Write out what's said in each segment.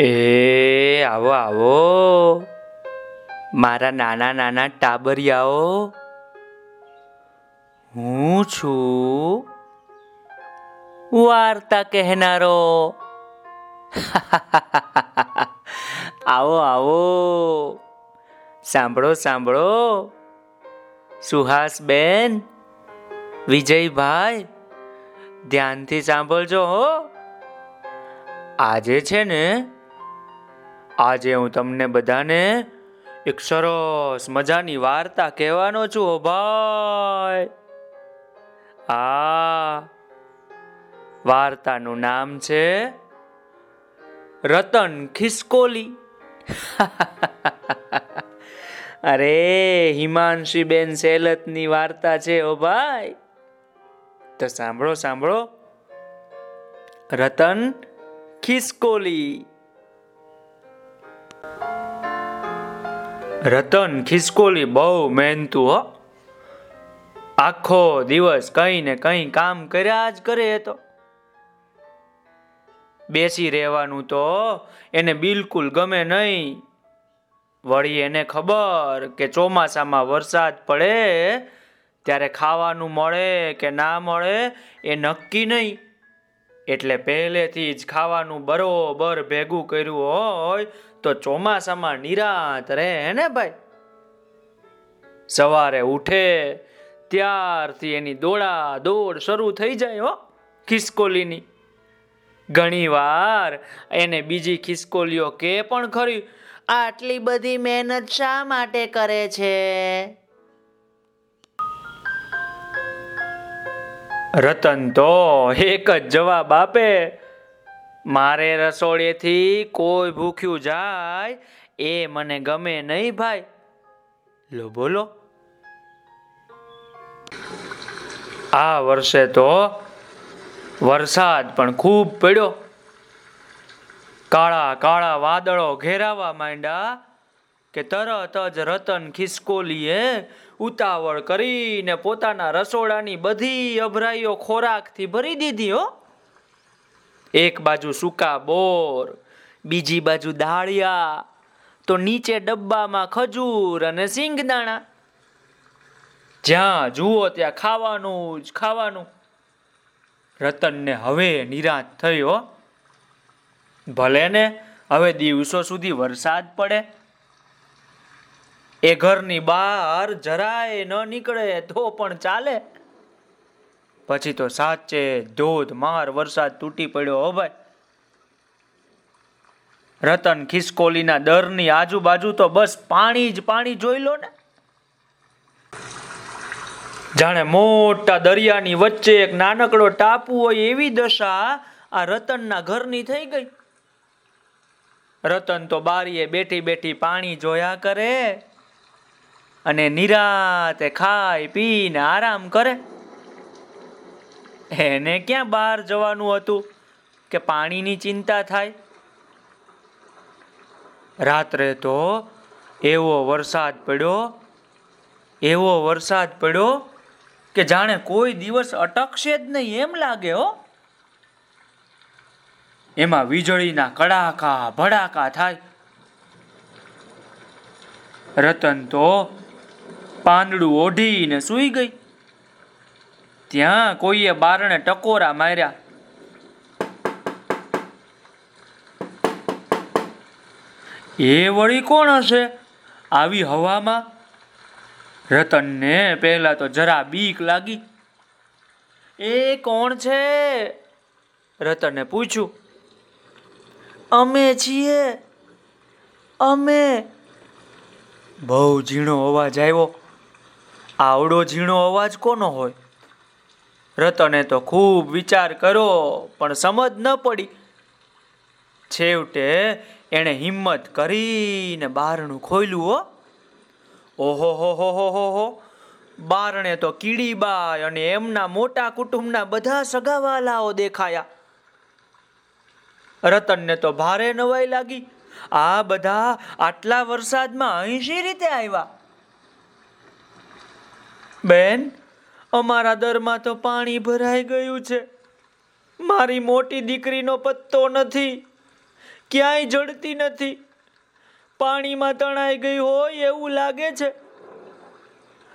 એ, આવો આવો. મારા નાના નાના ટાબરિયાઓ. હું છું વાર્તા કહેનારો. આવો આવો. સાંભળો સાંભળો. સુહાસ બેન વિજયભાઈ, ધ્યાનથી સાંભળજો હો. આજે છે ને આજે હું તમને બધાને એક સરસ મજાની વાર્તા કહેવાનો છું હો ભાઈ. આ વાર્તાનું નામ છે રતન ખિસકોલી. અરે હિમાંશી બેન સેલતની વાર્તા છે, ઓ ભાઈ. તો સાંભળો સાંભળો. રતન ખિસકોલી. રતન ખિસકોલી બહુ મહેનતુ, હો. આખો દિવસ કઈ ને કઈ કામ કર્યા જ કરે તો. બેસી રહેવાનું તો એને બિલકુલ ગમે નહીં. વળી એને ખબર કે ચોમાસામાં વરસાદ પડે, ત્યારે ખાવાનું મળે કે ના મળે એ નક્કી નહીં. એટલે પહેલેથી જ ખાવાનું બરોબર ભેગું કર્યું હોય તો ચોમાસામાં નિરાત રહે ને ભાઈ? સવારે ઉઠે, ત્યારથી એની દોડા દોડ શરૂ થઈ જાય, હો, ખિસકોલીની. ઘણી વાર એને બીજી ખિસકોલીઓ કે પણ ખરી, આટલી બધી મહેનત શા માટે કરે છે? રતન તો એક જ જવાબ આપે. મારે રસોડેથી કોઈ ભૂખ્યું જાય, એ મને ગમે નહીં ભાઈ. લો, બોલો. આ વર્ષે તો વરસાદ પણ ખૂબ પડ્યો. કાળા કાળા વાદળો ઘેરાવા માંડ્યા. કે તરત જ રતન ખિસકોલીએ ઉતાવળ કરીને પોતાના રસોડાની બધી અભરાઈઓ ખોરાકથી ભરી દીધી, હો. એક બાજુ સૂકા બોર, બીજી બાજુ દાળિયા, તો નીચે ડબ્બામાં ખજૂર અને સિંગદાણા. જ્યાં જુઓ ત્યાં ખાવાનું જ ખાવાનું. રતનને હવે નિરાશ થયો ભલે ને હવે દિવસો સુધી વરસાદ પડે. એ ઘરની બહાર જરાય ન નીકળે તો પણ ચાલે. પછી તો સાચે ધોધમાર વરસાદ તૂટી પડ્યો, હો ભાઈ. રતન ખિસકોલીના દરની આજુબાજુ તો બસ પાણી જ પાણી જોઈ લો ને. જાણે મોટા દરિયાની વચ્ચે એક નાનકડો ટાપુ હોય એવી દશા આ રતનના ઘરની થઈ ગઈ. રતન તો બારીએ બેઠી બેઠી પાણી જોયા કરે. અને નિરાતે ખાઈ પીને આરામ કરે. એને ક્યાં બહાર જવાનું હતું કે પાણીની ચિંતા થાય? રાત્રે તો એવો વરસાદ પડ્યો, એવો વરસાદ પડ્યો કે જાણે કોઈ દિવસ અટકશે જ નહીં એમ લાગે હો. એમાં વીજળીના કડાકા ભડાકા થાય. રતન તો પાંદડું ઓઢીને સૂઈ ગઈ. ત્યાં કોઈએ બારણે ટકોરા માર્યા. એ વળી કોણ હશે? આવી હવામાં? રતનને પહેલા તો જરા બીક લાગી. એ કોણ છે? રતને પૂછ્યું. અમે છીએ. અમે. બહુ ઝીણો અવાજ આવ્યો. આવડો ઝીણો અવાજ કોનો હોય? રતને તો ખૂબ વિચાર કર્યો, પણ સમજ ન પડી. છેવટે એણે હિંમત કરીને બારણું ખોલ્યું ઓહો, હો હો હો હો હો. બારણે તો કીડીબાઈ અને એમના મોટા કુટુંબના બધા સગાવાલાઓ દેખાયા. રતનને તો ભારે નવાઈ લાગી. આ બધા આટલા વરસાદમાં અહીંશી રીતે આવ્યા? બેન, અમારા દરમાં તો પાણી ભરાઈ ગયું છે. મારી મોટી દીકરીનો પત્તો નથી. ક્યાંય જડતી નથી. પાણીમાં તણાઈ ગઈ હોય એવું લાગે છે.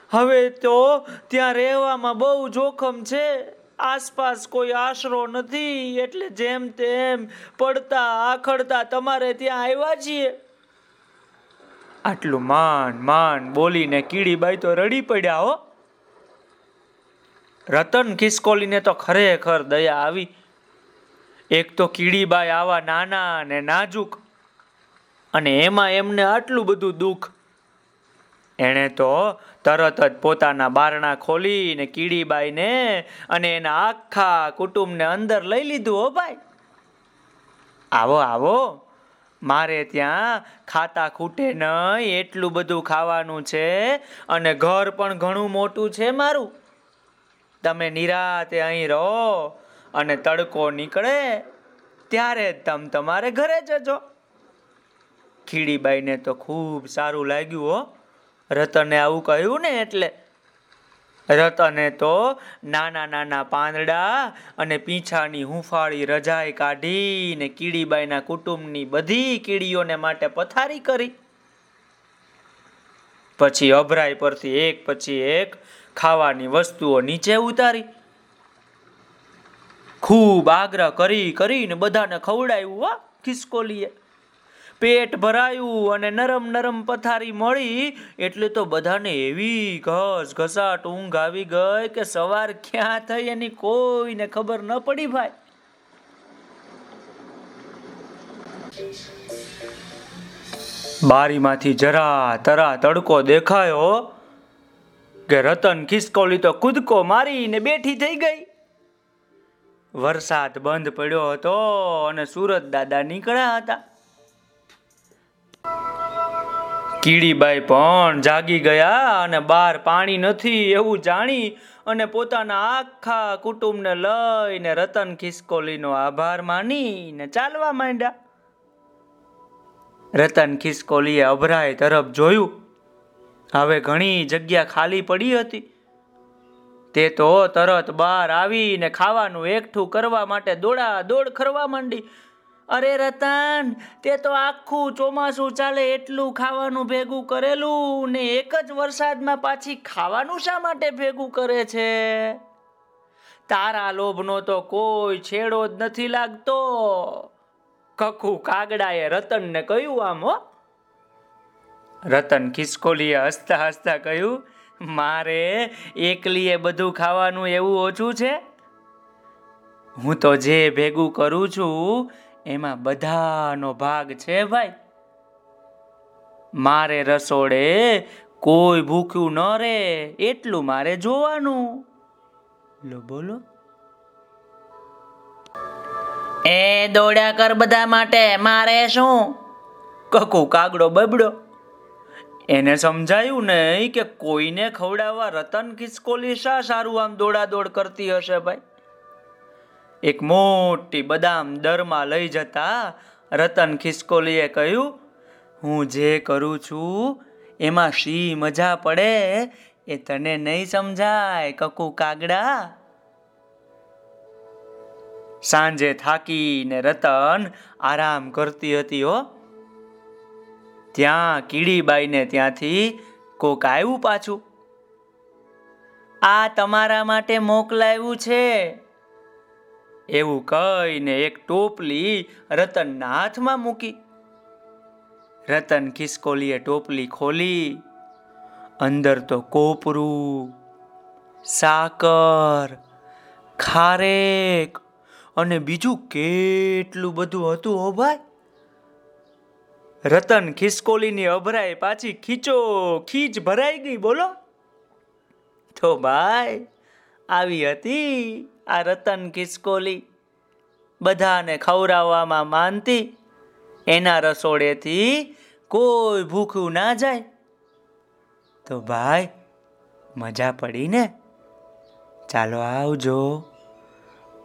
હવે તો ત્યાં રહેવામાં બહુ જોખમ છે. આસપાસ કોઈ આશરો નથી, એટલે જેમ તેમ પડતા, આખડતા તમારે ત્યાં આવ્યા છીએ. આટલું માન માન બોલીને કીડીબાઈ તો રડી પડ્યા હો. રતન ખિસકોલીને તો ખરેખર દયા આવી. એક તો કીડીબાઈ આવા નાના અને નાજુક અને એમાં એમને આટલું બધું દુઃખ. એણે તો તરત જ પોતાના બારણા ખોલીને કીડીબાઈને અને એના આખા કુટુંબને અંદર લઈ લીધું, હો ભાઈ. આવો આવો. મારે ત્યાં ખાતા ખૂટે નહીં, એટલું બધું ખાવાનું છે અને ઘર પણ ઘણું મોટું છે મારું. તમે નિરાતે અહીં રહો અને તડકો નીકળે ત્યારે તમ તમારે ઘરે જજો. ખીડીબાઈને તો ખૂબ સારું લાગ્યું હો. રતને આવું કહ્યું ને એટલે. રતને તો નાના નાના પાંદડા અને પીંછાની હુંફાળી રજાઈ કાઢીને કીડીબાઈના કુટુંબની બધી કીડીઓને માટે પથારી કરી. પછી અભરાઈ પરથી એક પછી એક ખાવાની વસ્તુઓ નીચે ઉતારી. ખૂબ આગ્રહ કરી, કરીને બધાને ખવડાવ્યું હો ખિસકોલીએ પેટ ભરાયું અને નરમ નરમ પથારી મળી, એટલે તો બધાને એવી ઘસ ઘસાટ ઊંઘ આવી ગઈ કે સવાર ક્યાં થઈ એની કોઈને ખબર ન પડી ભાઈ. બારીમાંથી જરા તરા તડકો દેખાયો કે રતન ખિસકોલી તો કૂદકો મારીને બેઠી થઈ ગઈ. વરસાદ બંધ પડ્યો હતો અને સુરત દાદા નીકળ્યા હતા. કીડીબાઈ પણ જાગી ગયા અને બહાર પાણી નથી એવું જાણી અને પોતાના આખા કુટુંબને લઈને રતન ખિસકોલીનો આભાર માનીને ચાલવા માંડ્યા. રતન ખિસકોલીએ અભરાય તરફ જોયું. હવે ઘણી જગ્યા ખાલી પડી હતી. તે તો તરત બહાર આવીને ખાવાનું એકઠું કરવા માટે દોડા દોડ ખરવા માંડી. અરે રતન, તે તો આખું ચોમાસું ચાલે એટલું ખાવાનું ભેગું કરેલું ને એક જ વરસાદમાં પાછી ખાવાનું શા માટે ભેગું કરે છે? તારા લોભનો તો કોઈ છેડો જ નથી લાગતો. કખું કાગડાએ રતનને કહ્યું આમ, હો. રતન ખિસકોલીએ હસતા હસતા કહ્યું, મારે એકલીએ બધું ખાવાનું એવું ઓછું છે? હું તો જે ભેગું કરું છું, એમાં બધાનો ભાગ છે ભાઈ. મારે રસોડે કોઈ ભૂખ્યું ન રે, એટલું મારે જોવાનું. લો, બોલો. એ દોડ્યા કર બધા માટે, મારે શું? કકુ કાગડો બબડો. એને સમજાયું નહીં કે કોઈને ખવડાવવા રતન ખિસકોલી શા સારું આમ દોડાદોડ કરતી હશે ભાઈ. એક મોટી બદામ દરમાં લઈ જતા રતન ખિસકોલીએ કહ્યું, હું જે કરું છું, એમાં શી મજા પડે એ તને નહીં સમજાય, કકુ કાગડા. સાંજે થાકીને રતન આરામ કરતી હતી હો. ત્યાં કીડીબાઈને ત્યાંથી કોક આવ્યું પાછું. આ તમારા માટે મોકલાયું છે. એવું કહીને એક ટોપલી રતનના હાથમાં મૂકી. રતન ખિસકોલીએ ટોપલી ખોલી. અંદર તો કોપરું, સાકર, ખારેક અને બીજું કેટલું બધું હતું હો ભાઈ. રતન ખિસકોલીની અભરાય પાછી ખીચો ખીચ ભરાઈ ગઈ, બોલો. તો ભાઈ, આવી હતી આ રતન ખિસકોલી. બધાને ખવડાવવામાં માનતી. એના રસોડેથી કોઈ ભૂખ્યું ના જાય. તો ભાઈ, મજા પડી ને? ચાલો આવજો.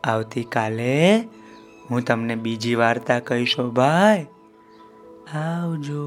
આવતીકાલે હું તમને બીજી વાર્તા કહીશો, ભાઈ. આવજો